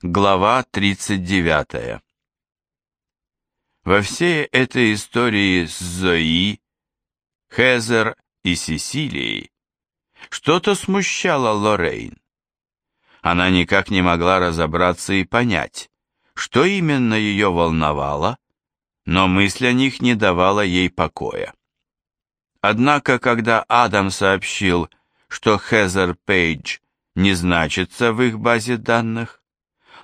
Глава 39 Во всей этой истории с Зои, Хезер и Сесилией что-то смущало Лоррейн. Она никак не могла разобраться и понять, что именно ее волновало, но мысль о них не давала ей покоя. Однако, когда Адам сообщил, что Хезер Пейдж не значится в их базе данных,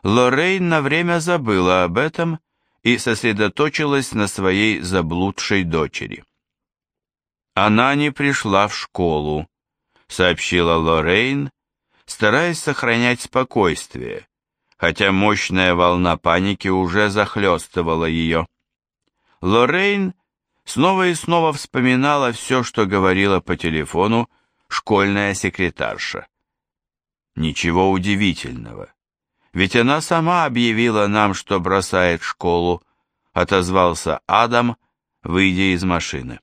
Лоррейн на время забыла об этом и сосредоточилась на своей заблудшей дочери. «Она не пришла в школу», — сообщила Лоррейн, стараясь сохранять спокойствие, хотя мощная волна паники уже захлестывала ее. Лоррейн снова и снова вспоминала все, что говорила по телефону школьная секретарша. Ничего удивительного. Ведь она сама объявила нам, что бросает школу, отозвался Адам, выйдя из машины.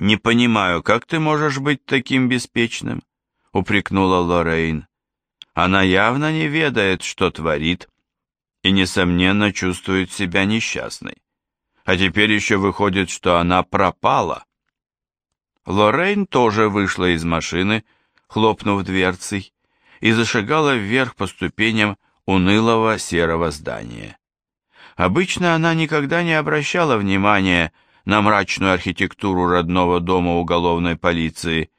Не понимаю, как ты можешь быть таким беспечным, упрекнула Лоррейн. Она явно не ведает, что творит, и, несомненно, чувствует себя несчастной. А теперь еще выходит, что она пропала. Лоррейн тоже вышла из машины, хлопнув дверцей, и зашагала вверх по ступеням унылого серого здания. Обычно она никогда не обращала внимания на мрачную архитектуру родного дома уголовной полиции,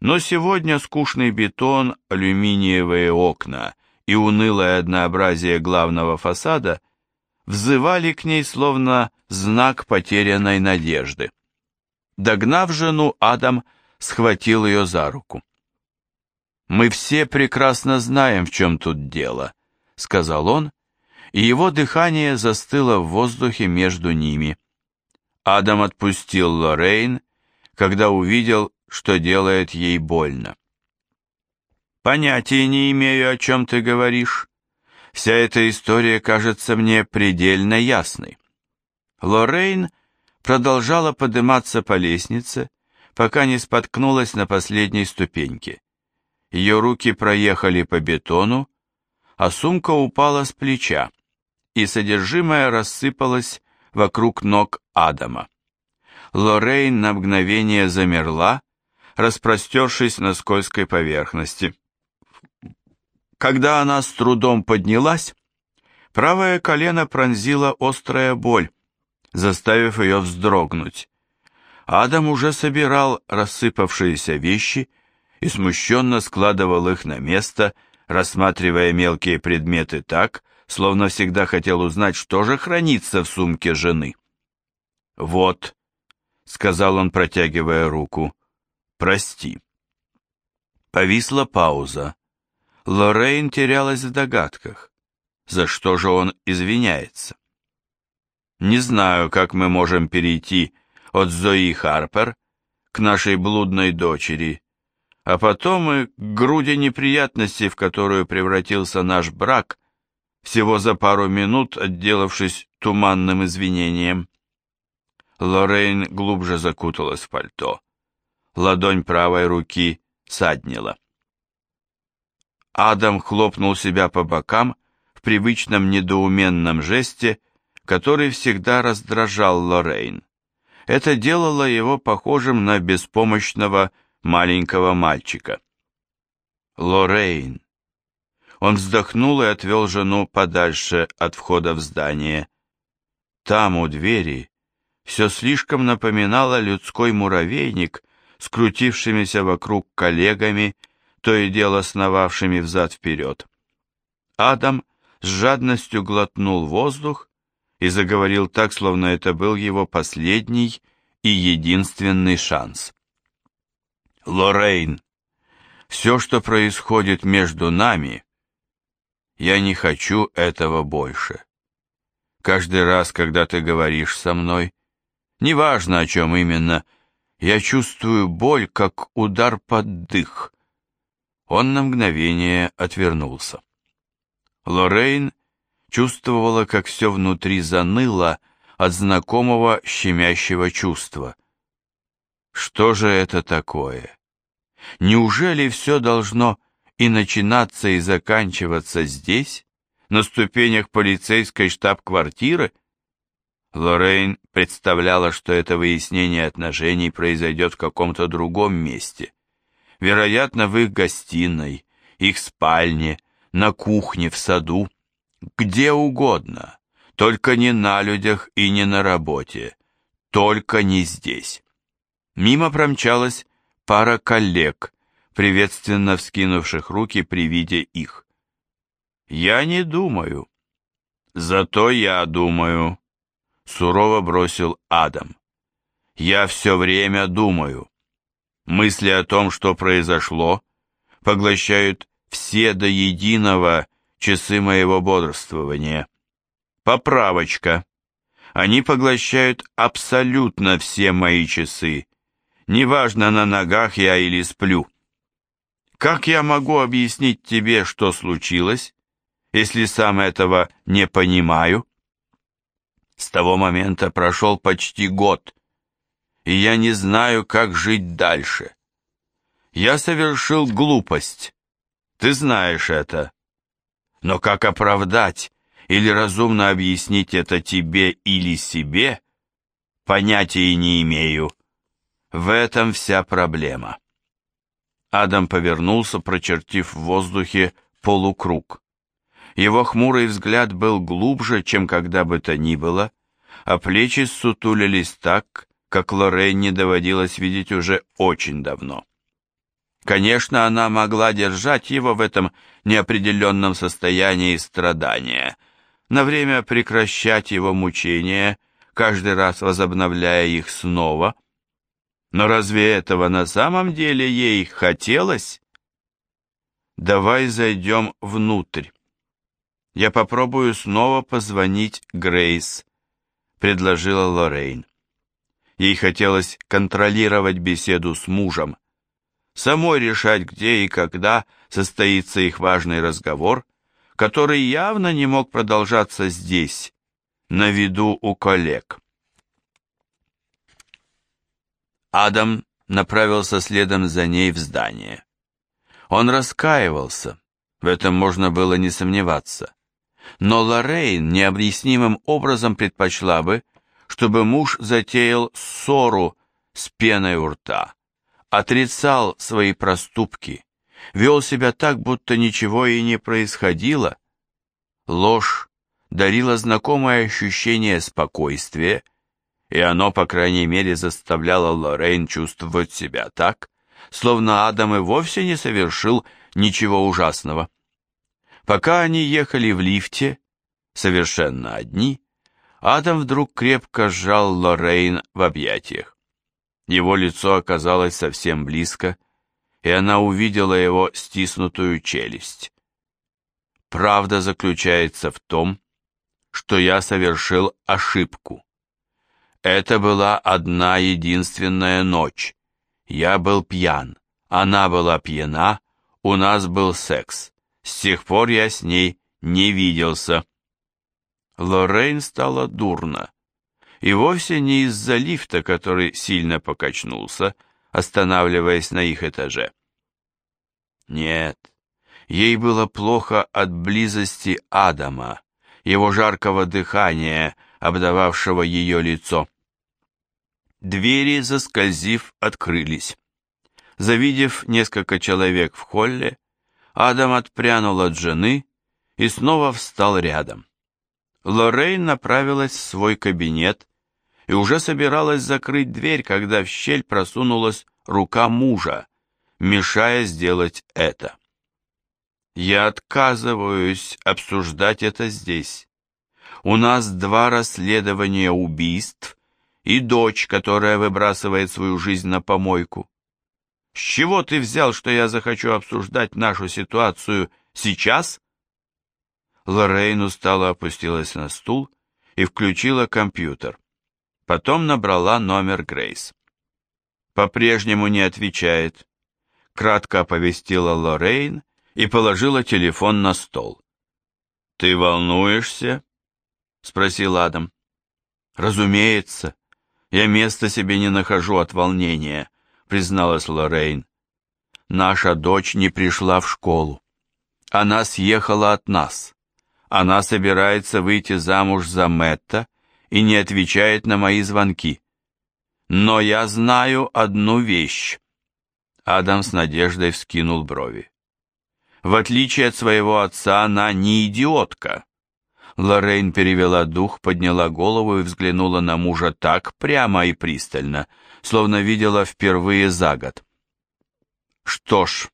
но сегодня скучный бетон, алюминиевые окна и унылое однообразие главного фасада взывали к ней словно знак потерянной надежды. Догнав жену, Адам схватил ее за руку. «Мы все прекрасно знаем, в чем тут дело», — сказал он, и его дыхание застыло в воздухе между ними. Адам отпустил Лоррейн, когда увидел, что делает ей больно. «Понятия не имею, о чем ты говоришь. Вся эта история кажется мне предельно ясной». Лоррейн продолжала подниматься по лестнице, пока не споткнулась на последней ступеньке. Ее руки проехали по бетону, а сумка упала с плеча, и содержимое рассыпалось вокруг ног Адама. Лоррейн на мгновение замерла, распростершись на скользкой поверхности. Когда она с трудом поднялась, правое колено пронзила острая боль, заставив ее вздрогнуть. Адам уже собирал рассыпавшиеся вещи и смущенно складывал их на место, рассматривая мелкие предметы так, словно всегда хотел узнать, что же хранится в сумке жены. «Вот», — сказал он, протягивая руку, — «прости». Повисла пауза. Лоррейн терялась в догадках. За что же он извиняется? «Не знаю, как мы можем перейти от Зои Харпер к нашей блудной дочери», а потом и к груди неприятностей, в которую превратился наш брак, всего за пару минут отделавшись туманным извинением. Лоррейн глубже закуталась в пальто. Ладонь правой руки саднила. Адам хлопнул себя по бокам в привычном недоуменном жесте, который всегда раздражал Лоррейн. Это делало его похожим на беспомощного маленького мальчика. Лоррейн. Он вздохнул и отвел жену подальше от входа в здание. Там, у двери, все слишком напоминало людской муравейник, скрутившимися вокруг коллегами, то и дело сновавшими взад-вперед. Адам с жадностью глотнул воздух и заговорил так, словно это был его последний и единственный шанс. Лоррейн, все, что происходит между нами, я не хочу этого больше. Каждый раз, когда ты говоришь со мной, неважно о чем именно, я чувствую боль, как удар под дых. Он на мгновение отвернулся. Лоррейн чувствовала, как все внутри заныло от знакомого щемящего чувства. Что же это такое? Неужели все должно и начинаться, и заканчиваться здесь? на ступенях полицейской штаб-квартиры? Лоррейн представляла, что это выяснение отношений произойдет в каком-то другом месте. Вероятно, в их гостиной, их спальне, на кухне, в саду, где угодно, только не на людях и не на работе, только не здесь. Мимо промчалась пара коллег, приветственно вскинувших руки при виде их. «Я не думаю». «Зато я думаю», — сурово бросил Адам. «Я все время думаю. Мысли о том, что произошло, поглощают все до единого часы моего бодрствования. Поправочка. Они поглощают абсолютно все мои часы. Неважно, на ногах я или сплю. Как я могу объяснить тебе, что случилось, если сам этого не понимаю? С того момента прошел почти год, и я не знаю, как жить дальше. Я совершил глупость. Ты знаешь это. Но как оправдать или разумно объяснить это тебе или себе, понятия не имею. В этом вся проблема. Адам повернулся, прочертив в воздухе полукруг. Его хмурый взгляд был глубже, чем когда бы то ни было, а плечи сутулились так, как Лоррейн не доводилось видеть уже очень давно. Конечно, она могла держать его в этом неопределенном состоянии страдания, на время прекращать его мучения, каждый раз возобновляя их снова. Но разве этого на самом деле ей хотелось? Давай зайдем внутрь. Я попробую снова позвонить Грейс, предложила Лоррейн. Ей хотелось контролировать беседу с мужем, самой решать, где и когда состоится их важный разговор, который явно не мог продолжаться здесь, на виду у коллег. Адам направился следом за ней в здание. Он раскаивался, в этом можно было не сомневаться. Но Лоррейн необъяснимым образом предпочла бы, чтобы муж затеял ссору с пеной у рта, отрицал свои проступки, вел себя так, будто ничего и не происходило. Ложь дарила знакомое ощущение спокойствия, и оно, по крайней мере, заставляло Лоррейн чувствовать себя так, словно Адам и вовсе не совершил ничего ужасного. Пока они ехали в лифте, совершенно одни, Адам вдруг крепко сжал Лоррейн в объятиях. Его лицо оказалось совсем близко, и она увидела его стиснутую челюсть. Правда заключается в том, что я совершил ошибку. Это была одна единственная ночь. Я был пьян, она была пьяна, у нас был секс. С тех пор я с ней не виделся. Лоррейн стало дурно. И вовсе не из-за лифта, который сильно покачнулся, останавливаясь на их этаже. Нет, ей было плохо от близости Адама, его жаркого дыхания, обдававшего ее лицо. Двери, заскользив, открылись. Завидев несколько человек в холле, Адам отпрянул от жены и снова встал рядом. Лоррейн направилась в свой кабинет, и уже собиралась закрыть дверь, когда в щель просунулась рука мужа, мешая сделать это. Я отказываюсь обсуждать это здесь. У нас два расследования убийств и дочь, которая выбрасывает свою жизнь на помойку. С чего ты взял, что я захочу обсуждать нашу ситуацию сейчас? Лоррейн устало опустилась на стул и включила компьютер. Потом набрала номер Грейс. По-прежнему не отвечает. Кратко оповестила Лоррейн и положила телефон на стол. «Ты волнуешься?» — спросил Адам. «Разумеется. Я места себе не нахожу от волнения», — призналась Лоррейн. «Наша дочь не пришла в школу. Она съехала от нас. она собирается выйти замуж за Мэтта и не отвечает на мои звонки. Но я знаю одну вещь. Адам с надеждой вскинул брови. В отличие от своего отца, она не идиотка. Лоррейн перевела дух, подняла голову и взглянула на мужа так прямо и пристально, словно видела впервые за год. Что ж,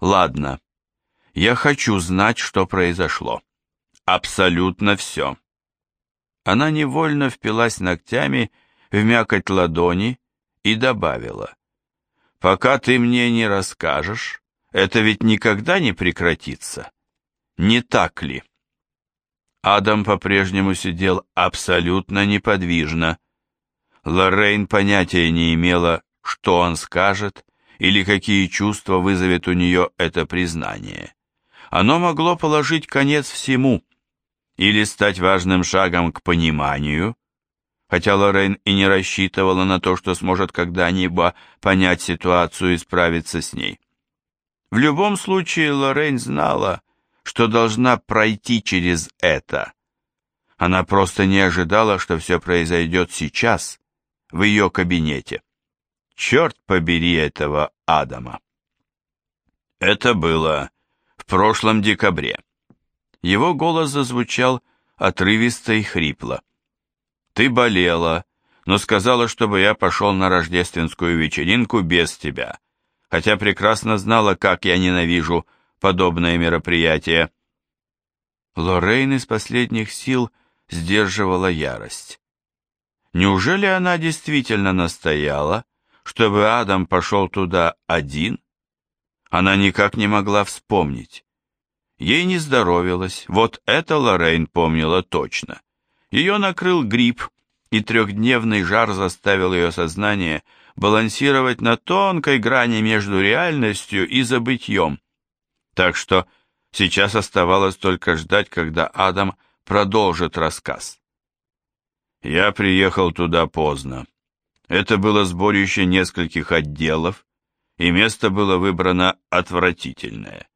ладно, я хочу знать, что произошло. Абсолютно все. Она невольно впилась ногтями в мякоть ладони и добавила. Пока ты мне не расскажешь, это ведь никогда не прекратится. Не так ли? Адам по-прежнему сидел абсолютно неподвижно. Лоррейн понятия не имела, что он скажет или какие чувства вызовет у нее это признание. Оно могло положить конец всему или стать важным шагом к пониманию, хотя Лоррейн и не рассчитывала на то, что сможет когда-нибудь понять ситуацию и справиться с ней. В любом случае Лоррейн знала, что должна пройти через это. Она просто не ожидала, что все произойдет сейчас, в ее кабинете. Черт побери этого Адама. Это было в прошлом декабре. Его голос зазвучал отрывисто и хрипло. Ты болела, но сказала, чтобы я пошел на рождественскую вечеринку без тебя, хотя прекрасно знала, как я ненавижу подобное мероприятие. Лоррейн из последних сил сдерживала ярость. Неужели она действительно настояла, чтобы Адам пошел туда один? Она никак не могла вспомнить. Ей не здоровилось, вот это Лоррейн помнила точно. Ее накрыл грипп, и трехдневный жар заставил ее сознание балансировать на тонкой грани между реальностью и забытьем. Так что сейчас оставалось только ждать, когда Адам продолжит рассказ. Я приехал туда поздно. Это было сборище нескольких отделов, и место было выбрано отвратительное.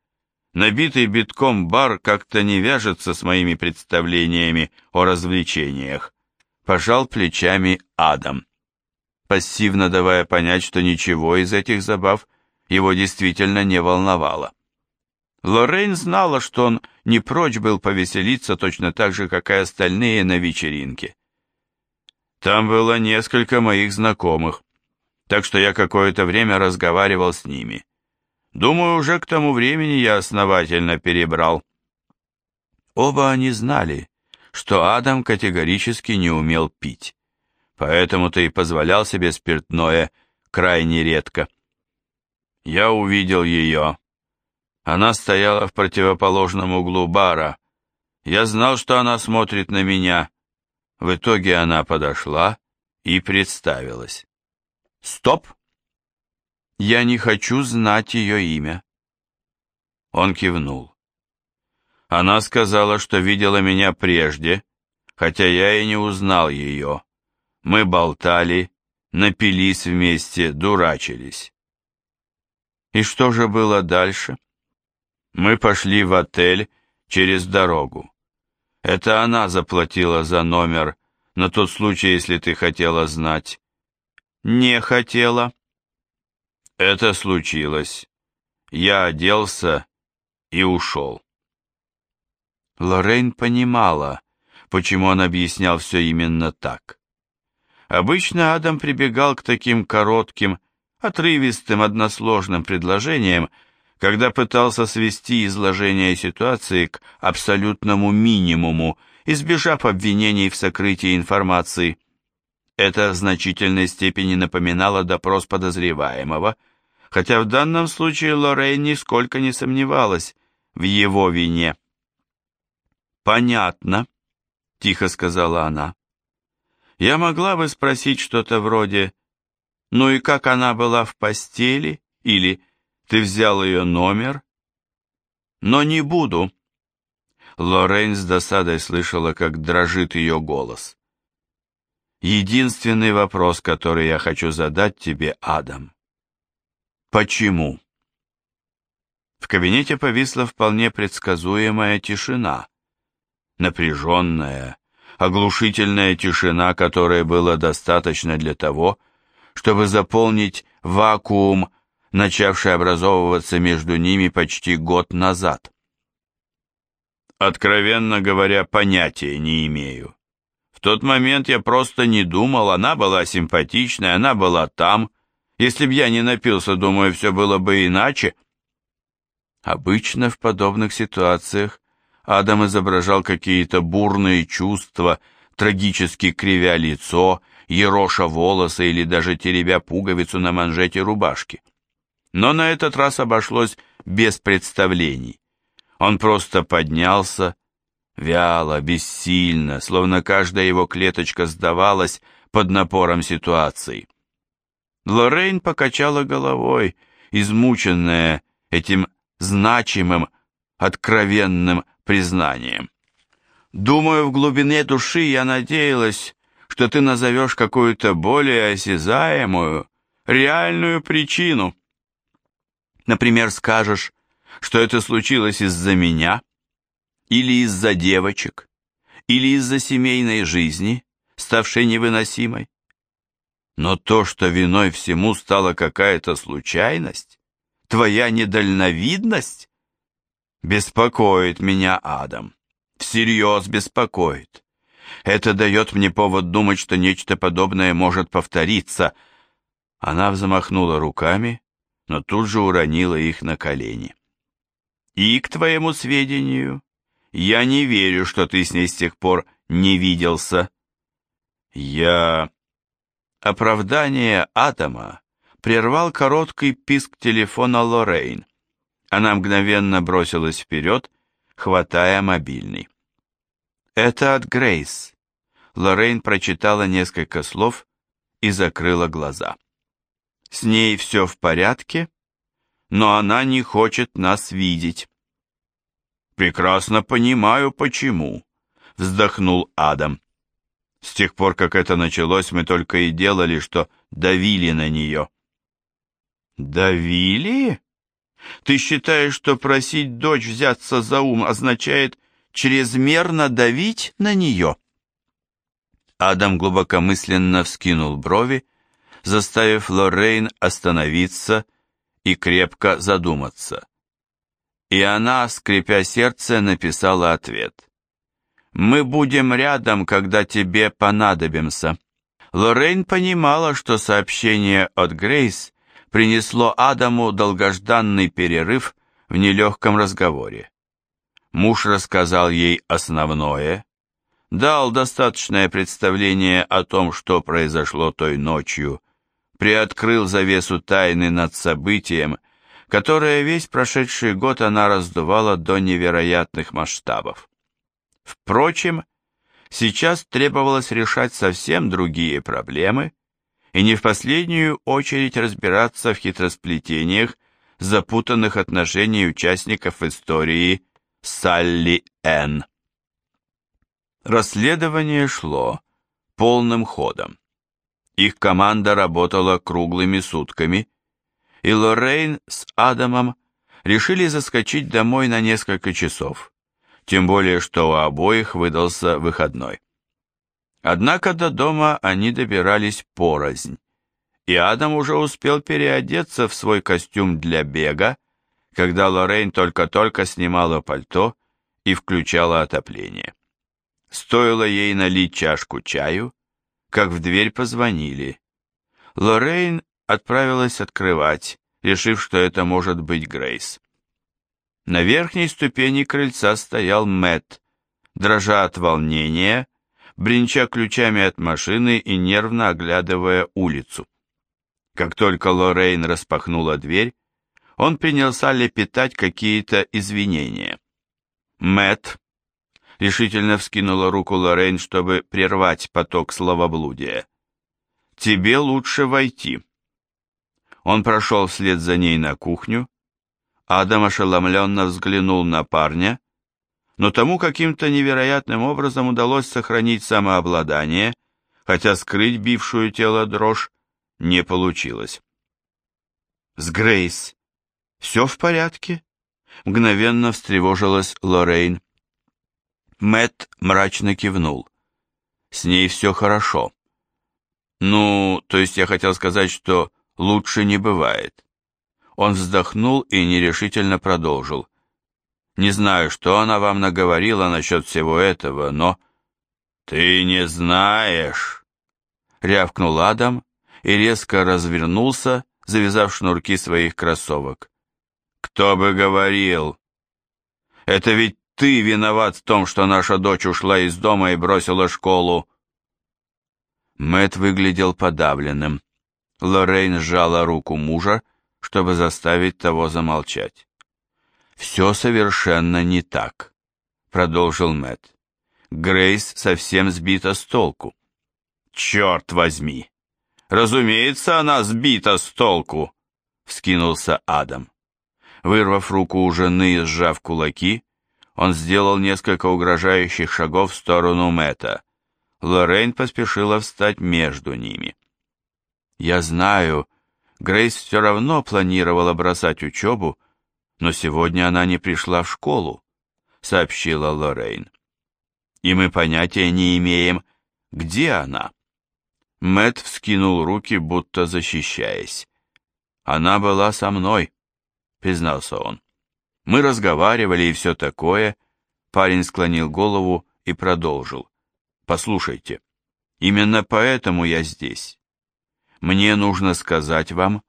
Набитый битком бар как-то не вяжется с моими представлениями о развлечениях. Пожал плечами Адам, пассивно давая понять, что ничего из этих забав его действительно не волновало. Лоррейн знала, что он не прочь был повеселиться точно так же, как и остальные на вечеринке. Там было несколько моих знакомых, так что я какое-то время разговаривал с ними. Думаю, уже к тому времени я основательно перебрал. Оба они знали, что Адам категорически не умел пить, поэтому-то и позволял себе спиртное крайне редко. Я увидел ее. Она стояла в противоположном углу бара. Я знал, что она смотрит на меня. В итоге она подошла и представилась. «Стоп!» Я не хочу знать ее имя. Он кивнул. Она сказала, что видела меня прежде, хотя я и не узнал ее. Мы болтали, напились вместе, дурачились. И что же было дальше? Мы пошли в отель через дорогу. Это она заплатила за номер, на тот случай, если ты хотела знать. Не хотела. Это случилось. Я оделся и ушел. Лоррейн понимала, почему он объяснял все именно так. Обычно Адам прибегал к таким коротким, отрывистым, односложным предложениям, когда пытался свести изложение ситуации к абсолютному минимуму, избежав обвинений в сокрытии информации. Это в значительной степени напоминало допрос подозреваемого – хотя в данном случае Лоррейн нисколько не сомневалась в его вине. «Понятно», — тихо сказала она. «Я могла бы спросить что-то вроде «Ну и как она была в постели?» или «Ты взял ее номер?» «Но не буду». Лоррейн с досадой слышала, как дрожит ее голос. «Единственный вопрос, который я хочу задать тебе, Адам. Почему? В кабинете повисла вполне предсказуемая тишина, напряженная, оглушительная тишина, которой было достаточно для того, чтобы заполнить вакуум, начавший образовываться между ними почти год назад. Откровенно говоря, понятия не имею. В тот момент я просто не думал, она была симпатичная, она была там. Если б я не напился, думаю, все было бы иначе. Обычно в подобных ситуациях Адам изображал какие-то бурные чувства, трагически кривя лицо, ероша волосы или даже теребя пуговицу на манжете рубашки. Но на этот раз обошлось без представлений. Он просто поднялся, вяло, бессильно, словно каждая его клеточка сдавалась под напором ситуации. Лоррейн покачала головой, измученная этим значимым, откровенным признанием. Думаю, в глубине души я надеялась, что ты назовешь какую-то более осязаемую, реальную причину. Например, скажешь, что это случилось из-за меня, или из-за девочек, или из-за семейной жизни, ставшей невыносимой. Но то, что виной всему стала какая-то случайность, твоя недальновидность, беспокоит меня, Адам, всерьез беспокоит. Это дает мне повод думать, что нечто подобное может повториться. Она взмахнула руками, но тут же уронила их на колени. И, к твоему сведению, я не верю, что ты с ней с тех пор не виделся. Я... Оправдание Атома прервал короткий писк телефона Лоррейн. Она мгновенно бросилась вперед, хватая мобильный. «Это от Грейс». Лоррейн прочитала несколько слов и закрыла глаза. «С ней все в порядке, но она не хочет нас видеть». «Прекрасно понимаю, почему», — вздохнул Адам. «С тех пор, как это началось, мы только и делали, что давили на нее». «Давили? Ты считаешь, что просить дочь взяться за ум означает чрезмерно давить на нее?» Адам глубокомысленно вскинул брови, заставив Лоррейн остановиться и крепко задуматься. И она, скрипя сердце, написала ответ. «Мы будем рядом, когда тебе понадобимся». Лоррейн понимала, что сообщение от Грейс принесло Адаму долгожданный перерыв в нелегком разговоре. Муж рассказал ей основное, дал достаточное представление о том, что произошло той ночью, приоткрыл завесу тайны над событием, которое весь прошедший год она раздувала до невероятных масштабов. Впрочем, сейчас требовалось решать совсем другие проблемы и не в последнюю очередь разбираться в хитросплетениях запутанных отношений участников истории Салли Н. Расследование шло полным ходом. Их команда работала круглыми сутками, и Лоррейн с Адамом решили заскочить домой на несколько часов, тем более что у обоих выдался выходной. Однако до дома они добирались порознь, и Адам уже успел переодеться в свой костюм для бега, когда Лоррейн только-только снимала пальто и включала отопление. Стоило ей налить чашку чаю, как в дверь позвонили. Лоррейн отправилась открывать, решив, что это может быть Грейс. На верхней ступени крыльца стоял Мэт, дрожа от волнения, бренча ключами от машины и нервно оглядывая улицу. Как только Лоррейн распахнула дверь, он принялся лепетать какие-то извинения. Мэт решительно вскинула руку Лоррейн, чтобы прервать поток словоблудия. «Тебе лучше войти». Он прошел вслед за ней на кухню. Адам ошеломленно взглянул на парня, но тому каким-то невероятным образом удалось сохранить самообладание, хотя скрыть бившую тело дрожь не получилось. «С Грейс все в порядке?» Мгновенно встревожилась Лоррейн. Мэт мрачно кивнул. С ней все хорошо. Ну, то есть я хотел сказать, что лучше не бывает. Он вздохнул и нерешительно продолжил. Не знаю, что она вам наговорила насчет всего этого, но... Ты не знаешь, рявкнул Адам и резко развернулся, завязав шнурки своих кроссовок. Кто бы говорил? Это ведь ты виноват в том, что наша дочь ушла из дома и бросила школу. Мэт выглядел подавленным. Лоррейн сжала руку мужа, чтобы заставить того замолчать. «Все совершенно не так», — продолжил Мэт. Грейс совсем сбита с толку. «Черт возьми! Разумеется, она сбита с толку!» — вскинулся Адам. Вырвав руку у жены и сжав кулаки, он сделал несколько угрожающих шагов в сторону Мэтта. Лоррейн поспешила встать между ними. «Я знаю, Грейс все равно планировала бросать учебу, но сегодня она не пришла в школу», — сообщила Лоррейн. «И мы понятия не имеем, где она». Мэт вскинул руки, будто защищаясь. «Она была со мной», — признался он. «Мы разговаривали и все такое». Парень склонил голову и продолжил. «Послушайте, именно поэтому я здесь. Мне нужно сказать вам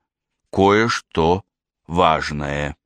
кое-что важное».